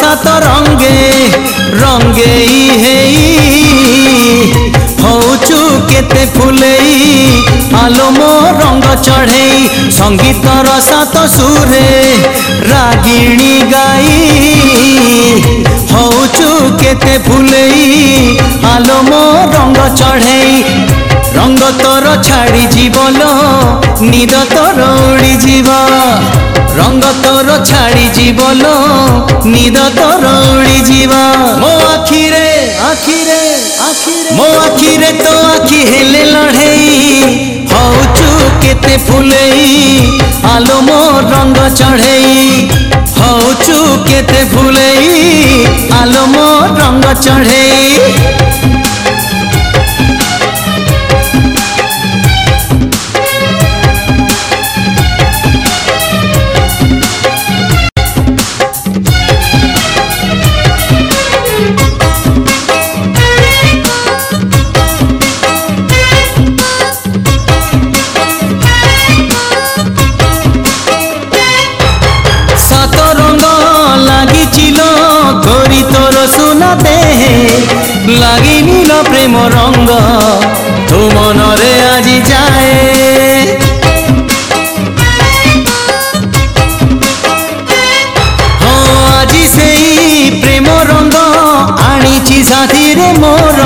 সাত রঙ্গে রঙ্গেই হেই হৌচু কেতে ফুলেই আলোম রঙ্গ চড়েই সঙ্গীতর সাত সুরে রাগিণী গাই হৌচু কেতে ফুলেই আলোম রঙ্গ চড়েই রঙ্গ তোর ছাড়ি জীবন নিদ তোর উড়ি জীবা রঙ্গ তোর ছাড়ি জীবন নিদ তোর উড়ি যা মো আখিরে আখিরে আখিরে মো আখিরে তো আখি হেলে লড়েই হউচু কেতে ফুলেই আলো মো রঙ্গ চড়েই হউচু কেতে ফুলেই আলো মো রঙ্গ চড়েই মনতে লাগি নীল প্রেম রঙ্গ তো মনরে আজি যায় হ্যাঁ, আজি সেই প্রেম রঙ্গ আনিছি সাথীরে মোর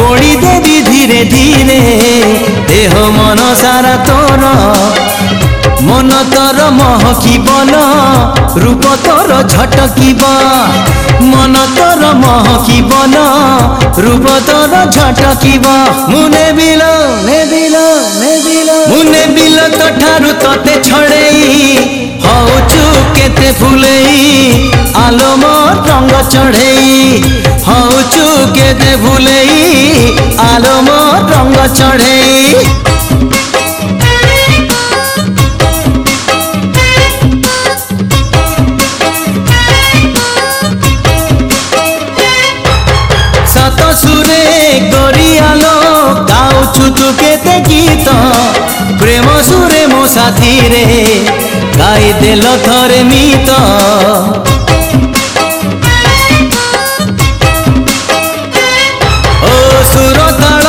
বড়ি দেবী ধীরে ধীরে দেহ মন সারা তোর मन तर मह बन रूप तर झटक मन तर महकी बन रूप तर झटक मुने बेल त ठुलो तु फुलै आलोम रङ चढै हौ केते भुलै आलोम रङ्ग चढै କେତେ ଗୀତ ପ୍ରେମ ସୁରେ ମୋ ସାଥିରେ ଗାଇଦେଲ ଥରେ ମିତ ଓ ସୁରତାଳ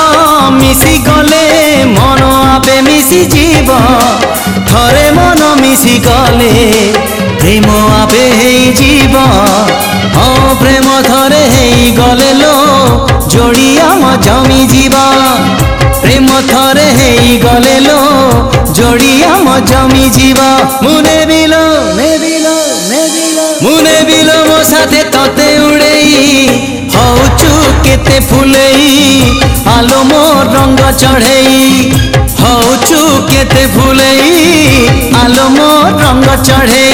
ମିଶିଗଲେ ମନ ଆପେ ମିଶିଯିବ ଥରେ ମନ ମିଶିଗଲେ ପ୍ରେମ ଆପେ ହେଇଯିବ ହଁ ପ୍ରେମ ଥରେ ହେଇଗଲେ ଲୋ জড়িয়া জমি জীবন ମଥରେ ହେଇଗଲେ ଲୋ ଯୋଡ଼ିଆ ମୋ ଜମି ଯିବ ମୁଁ ନେବିଲ ନେବିଲ ନେବିଲ ମୁଁ ନେବିଲ ମୋ ସାଥେ ତତେ ଉଡ଼େଇ ହଉଛୁ କେତେ ଫୁଲେଇ ଆଲୋ ମୋ ରଙ୍ଗ ଚଢ଼େଇ ହଉଛୁ କେତେ ଫୁଲେଇ ଆଲୋ ମୋ ରଙ୍ଗ ଚଢ଼େଇ